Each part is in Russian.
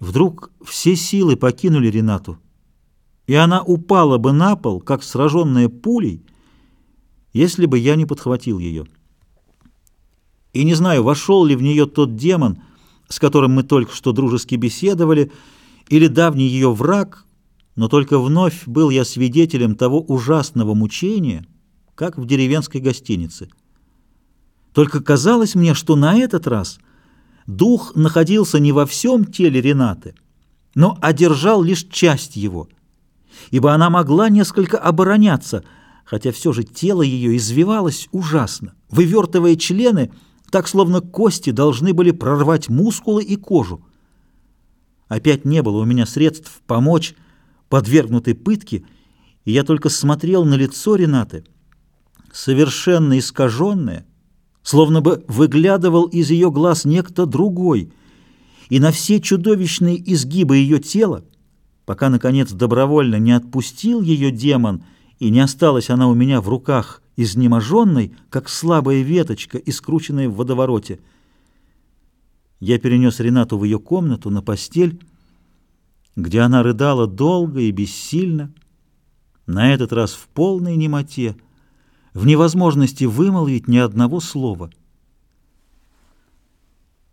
Вдруг все силы покинули Ренату, и она упала бы на пол, как сраженная пулей, если бы я не подхватил ее. И не знаю, вошел ли в нее тот демон, с которым мы только что дружески беседовали, или давний ее враг, но только вновь был я свидетелем того ужасного мучения, как в деревенской гостинице. Только казалось мне, что на этот раз дух находился не во всем теле Ренаты, но одержал лишь часть его, ибо она могла несколько обороняться, хотя все же тело ее извивалось ужасно, вывертывая члены, так словно кости должны были прорвать мускулы и кожу. Опять не было у меня средств помочь подвергнутой пытке, и я только смотрел на лицо Ренаты, совершенно искаженное, словно бы выглядывал из ее глаз некто другой, и на все чудовищные изгибы ее тела, пока, наконец, добровольно не отпустил ее демон, и не осталась она у меня в руках, изнеможенной, как слабая веточка, искрученная в водовороте. Я перенес Ренату в ее комнату, на постель, где она рыдала долго и бессильно, на этот раз в полной немоте, в невозможности вымолвить ни одного слова.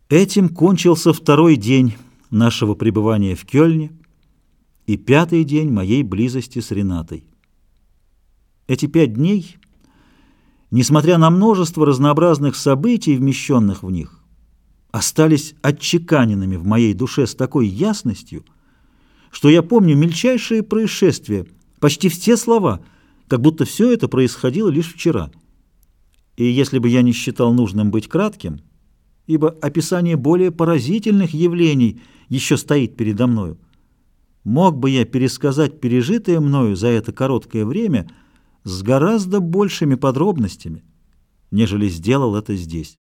Этим кончился второй день нашего пребывания в Кёльне и пятый день моей близости с Ренатой. Эти пять дней, несмотря на множество разнообразных событий, вмещенных в них, остались отчеканенными в моей душе с такой ясностью, что я помню мельчайшие происшествия, почти все слова — как будто все это происходило лишь вчера. И если бы я не считал нужным быть кратким, ибо описание более поразительных явлений еще стоит передо мною, мог бы я пересказать пережитое мною за это короткое время с гораздо большими подробностями, нежели сделал это здесь.